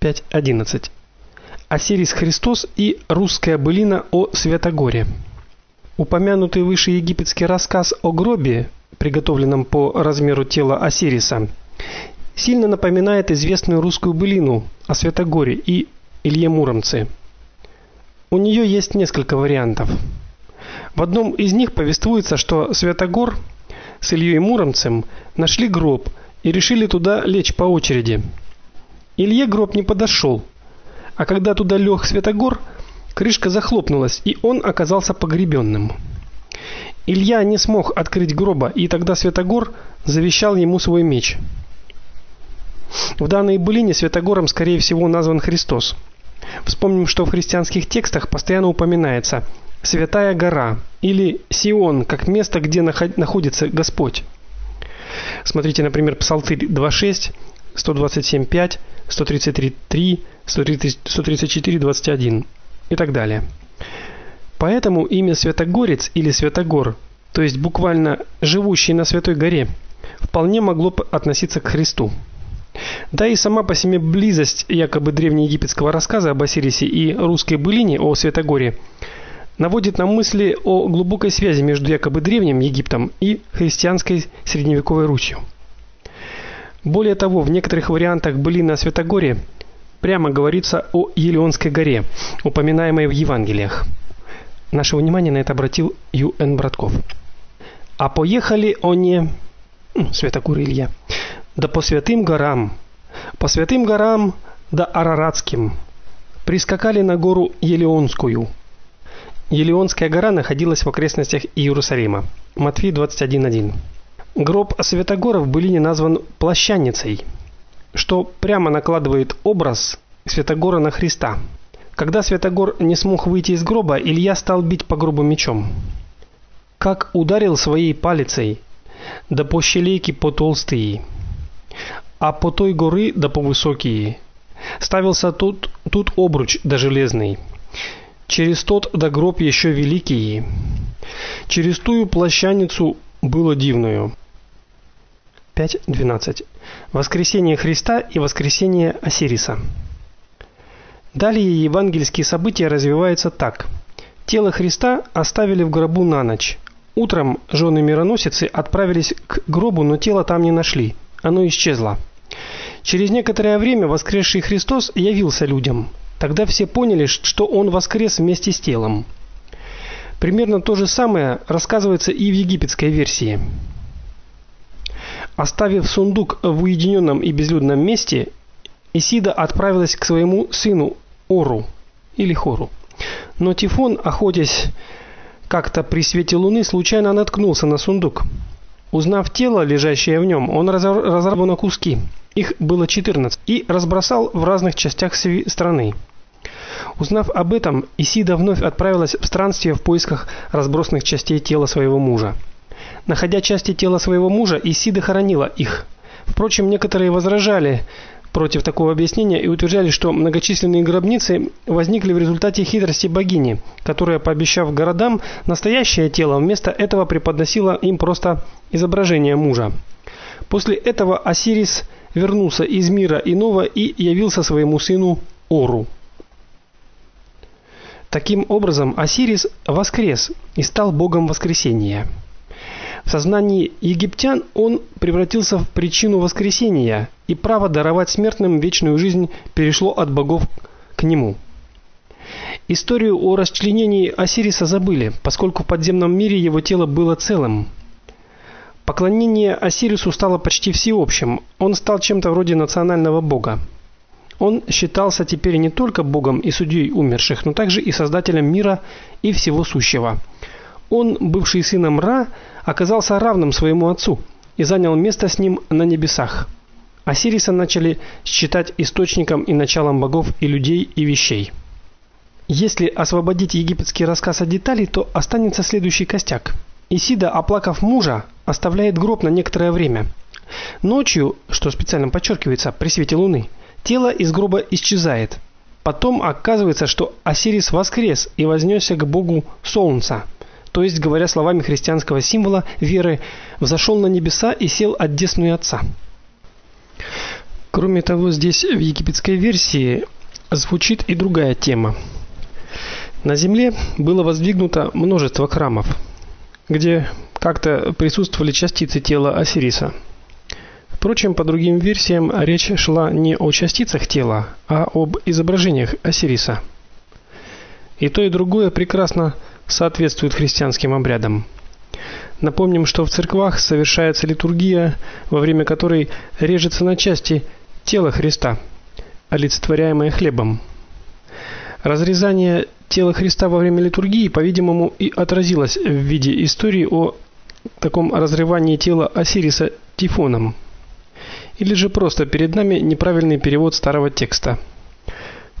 5.11. Осирис Христос и русская былина о Святогоре. Упомянутый выше египетский рассказ о гробе, приготовленном по размеру тела Осириса, сильно напоминает известную русскую былину о Святогоре и Илье Муромце. У нее есть несколько вариантов. В одном из них повествуется, что Святогор с Ильей Муромцем нашли гроб и решили туда лечь по очереди. Илье гроб не подошел, а когда туда лег Святогор, крышка захлопнулась, и он оказался погребенным. Илья не смог открыть гроба, и тогда Святогор завещал ему свой меч. В данной былине Святогором, скорее всего, назван Христос. Вспомним, что в христианских текстах постоянно упоминается Святая гора или Сион, как место, где находится Господь. Смотрите, например, Псалтырь 2:6, 127:5, 133:3, 134:21 и так далее. Поэтому имя Святогорец или Святогор, то есть буквально живущий на святой горе, вполне могло относиться к Христу. Да и сама по себе близость якобы древнеегипетского рассказа об Осирисе и русской былине о Святогоре наводит на мысли о глубокой связи между якобы древним Египтом и христианской средневековой Русью. Более того, в некоторых вариантах былины о Святогоре прямо говорится о Елеонской горе, упоминаемой в Евангелиях. Наше внимание на это обратил Ю.Н. Братков. А поехали они, Святогор Илья, да по святым горам, по святым горам да Араратским. Прискакали на гору Елеонскую. Елеонская гора находилась в окрестностях Иерусалима. Матфея 21:1. Гроб Святогора в былине назван плащаницей, что прямо накладывает образ Святогора на Христа. Когда Святогор не смог выйти из гроба, Илья стал бить по гробу мечом. Как ударил своей палицей, да по щелейке по толстые, а по той горы да по высокие. Ставился тут тут обруч да железный. Через тот да гроб еще великий. Через тую плащаницу было дивную. 5.12. Воскресение Христа и воскресение Осириса. Далее евангельские события развиваются так. Тело Христа оставили в гробу на ночь. Утром жены мироносицы отправились к гробу, но тело там не нашли. Оно исчезло. Через некоторое время воскресший Христос явился людям. Тогда все поняли, что он воскрес вместе с телом. Примерно то же самое рассказывается и в египетской версии. Оставив сундук в уединенном и безлюдном месте, Исида отправилась к своему сыну Ору или Хору. Но Тифон, охотясь как-то при свете луны, случайно наткнулся на сундук. Узнав тело, лежащее в нем, он разорвал на куски. Их было 14 и разбросал в разных частях страны. Узнав об этом, Исида вновь отправилась в странствие в поисках разбросанных частей тела своего мужа. Находя части тела своего мужа, Исида хоронила их. Впрочем, некоторые возражали против такого объяснения и утверждали, что многочисленные гробницы возникли в результате хитрости богини, которая, пообещав городам настоящее тело, вместо этого преподносила им просто изображение мужа. После этого Осирис вернулся из мира иного и явился своему сыну Ору. Таким образом, Осирис воскрес и стал богом воскресения. В сознании египтян он превратился в причину воскресения, и право даровать смертным вечную жизнь перешло от богов к нему. Историю о расчленении Осириса забыли, поскольку в подземном мире его тело было целым. Поклонение Осирису стало почти всеобщим. Он стал чем-то вроде национального бога. Он считался теперь не только богом и судьей умерших, но также и создателем мира и всего сущего. Он, бывший сыном Ра, оказался равным своему отцу и занял место с ним на небесах. Осириса начали считать источником и началом богов и людей и вещей. Если освободить египетский рассказ от деталей, то останется следующий костяк. Исида, оплакав мужа, оставляет гроб на некоторое время. Ночью, что специально подчеркивается при свете луны, тело из гроба исчезает. Потом оказывается, что Осирис воскрес и вознесся к богу солнца то есть, говоря словами христианского символа веры, взошел на небеса и сел от десную Отца. Кроме того, здесь в египетской версии звучит и другая тема. На земле было воздвигнуто множество храмов, где как-то присутствовали частицы тела Осириса. Впрочем, по другим версиям речь шла не о частицах тела, а об изображениях Осириса. И то, и другое прекрасно соответствует христианским обрядам. Напомним, что в церквах совершается литургия, во время которой режется на части тело Христа, олицетворяемое хлебом. Разрезание тела Христа во время литургии, по-видимому, и отразилось в виде истории о таком разрывании тела Осириса Тифоном. Или же просто перед нами неправильный перевод старого текста.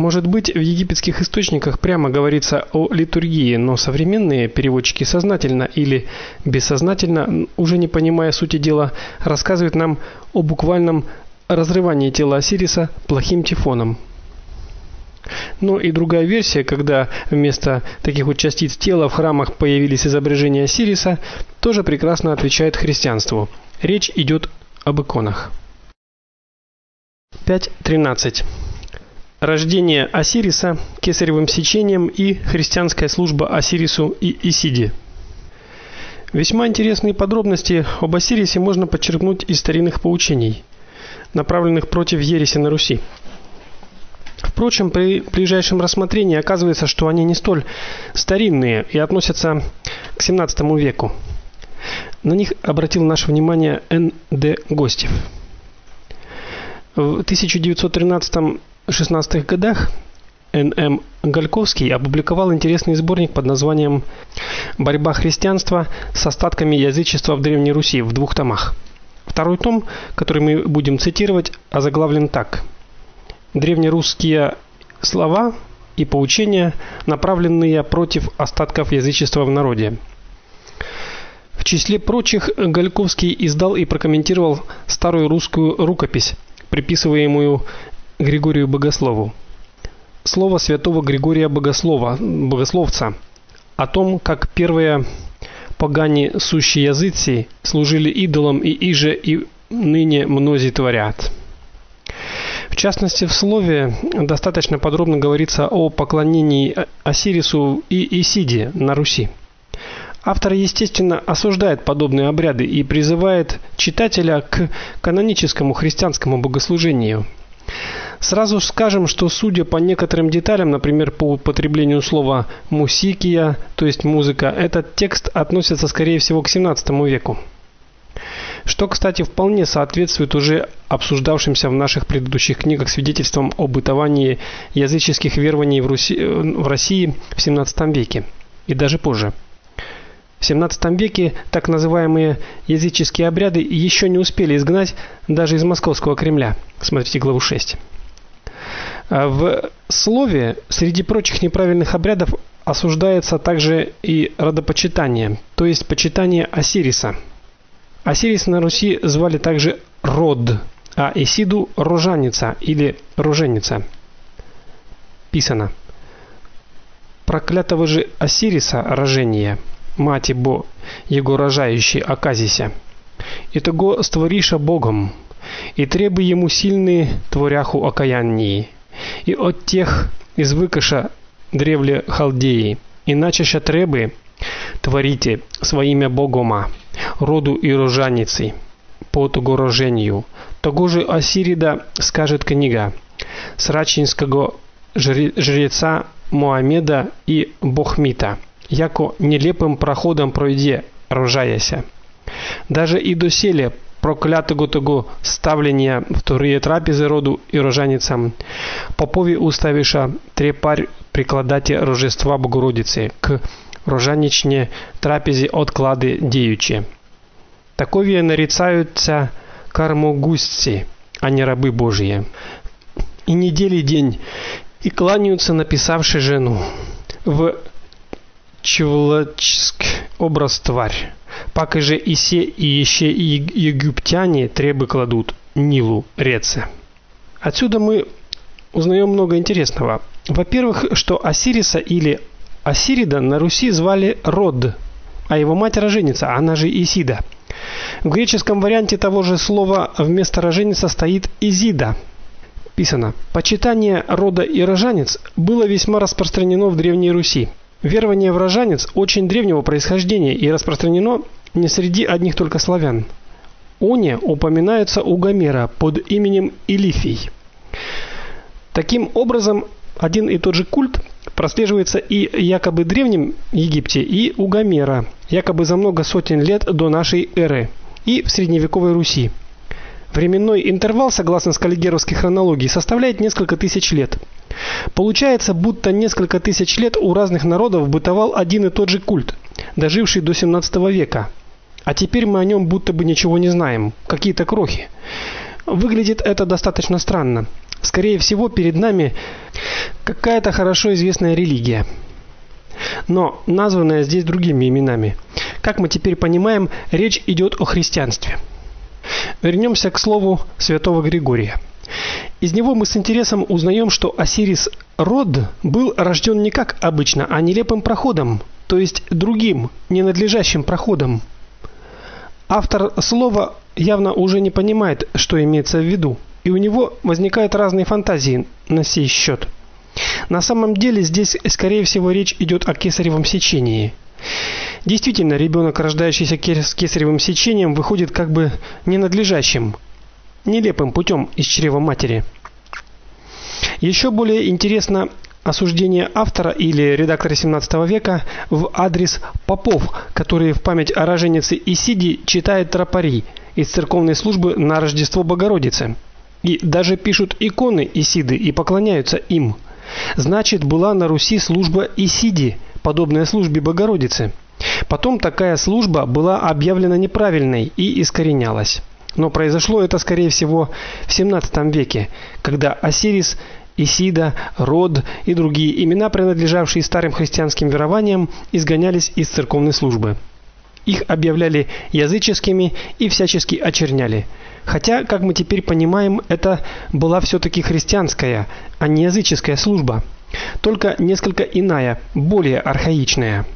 Может быть, в египетских источниках прямо говорится о литургии, но современные переводчики сознательно или бессознательно, уже не понимая сути дела, рассказывают нам о буквальном разрывании тела Осириса плохим тифоном. Но и другая версия, когда вместо таких вот частиц тела в храмах появились изображения Осириса, тоже прекрасно отвечает христианству. Речь идет об иконах. 5.13. Рождение Осириса кесаревым сечением и христианская служба Осирису и Исиде. Весьма интересные подробности об Осирисе можно подчеркнуть из старинных поучений, направленных против ереси на Руси. Впрочем, при ближайшем рассмотрении оказывается, что они не столь старинные и относятся к XVII веку. На них обратил наше внимание Н.Д. Гостев. В 1913-16 годах Н.М. Гальковский опубликовал интересный сборник под названием Борьба христианства с остатками язычества в Древней Руси в двух томах. Второй том, который мы будем цитировать, озаглавлен так: древнерусские слова и поучения, направленные против остатков язычества в народе. В числе прочих Гальковский издал и прокомментировал старую русскую рукопись, приписываемую Григорию Богослову. Слово святого Григория Богослова, богословца, о том, как первые погане сущие языцы служили идолам и иже и ныне мнози творят. В частности, в слове достаточно подробно говорится о поклонении Осирису и Исиде на Руси. Автор, естественно, осуждает подобные обряды и призывает читателя к каноническому христианскому богослужению. Сразу скажем, что судя по некоторым деталям, например, по употреблению слова мусикия, то есть музыка, этот текст относится скорее всего к 17 веку что, кстати, вполне соответствует уже обсуждавшимся в наших предыдущих книгах свидетельствам о бытовании языческих верований в Руси в России в 17 веке и даже позже. В 17 веке так называемые языческие обряды еще не успели изгнать даже из московского Кремля. Смотрите главу 6. А в слове среди прочих неправильных обрядов осуждается также и родопочитание, то есть почитание Осириса – Осирис на Руси звали также Род, а Исиду рожаница или роженица. Писано: Проклятого же Осириса рожение, мати бо его рожающий оказися. И того створиша Богом, и требуй ему сильные творяху окаяннии, и от тех из выкаша древле халдеи, иначе ша требы творите своими Богома роду и рожаницы по того рожению. Того же Осирида скажет книга срачинского жреца Моамеда и Бохмита, яко нелепым проходом пройде, рожаяся. Даже и доселе проклятого того ставления вторые трапезы роду и рожаницам, попові уставиша трепарь прикладати рожества Богородицы к рожанічні трапезі отклади діючі. Такові нарицаються кармогусці, а не рабы Божьи. И недели день, и кланяются, написавши жену. В Чевлачск образ тварь. Пак же и се, и еще и египтяне требы кладут Нилу реце. Отсюда мы узнаем много интересного. Во-первых, что Осириса или Осирида на Руси звали Род, а его мать роженица, она же Исида – В греческом варианте того же слова вместо роженица стоит изида. Писано: Почитание рода и рожанец было весьма распространено в Древней Руси. Верование в рожанец очень древнего происхождения и распространено не среди одних только славян. Оне упоминается у Гомера под именем Илифий. Таким образом, один и тот же культ прослеживается и якобы древнем Египте, и у Гомера, якобы за много сотен лет до нашей эры, и в средневековой Руси. Временной интервал, согласно скаллигеровской хронологии, составляет несколько тысяч лет. Получается, будто несколько тысяч лет у разных народов бытовал один и тот же культ, доживший до 17 века. А теперь мы о нем будто бы ничего не знаем, какие-то крохи. Выглядит это достаточно странно. Скорее всего, перед нами какая-то хорошо известная религия, но названная здесь другими именами. Как мы теперь понимаем, речь идет о христианстве. Вернемся к слову святого Григория. Из него мы с интересом узнаем, что Осирис Род был рожден не как обычно, а нелепым проходом, то есть другим, ненадлежащим проходом. Автор слова явно уже не понимает, что имеется в виду, и у него возникают разные фантазии на сей счет. На самом деле здесь, скорее всего, речь идет о кесаревом сечении. Действительно, ребенок, рождающийся с кесаревым сечением, выходит как бы ненадлежащим, нелепым путем из чрева матери. Еще более интересно осуждение автора или редактора XVII века в адрес попов, которые в память о роженице Исиди читают тропари из церковной службы на Рождество Богородицы. И даже пишут иконы Исиды и поклоняются им. Значит, была на Руси служба Исиди, подобная службе Богородицы. Потом такая служба была объявлена неправильной и искоренялась. Но произошло это, скорее всего, в 17 веке, когда Осирис, Исида, Род и другие имена, принадлежавшие старым христианским верованиям, изгонялись из церковной службы. Их объявляли языческими и всячески очерняли. Хотя, как мы теперь понимаем, это была все таки христианская, а не языческая служба, только несколько иная, более архаичная.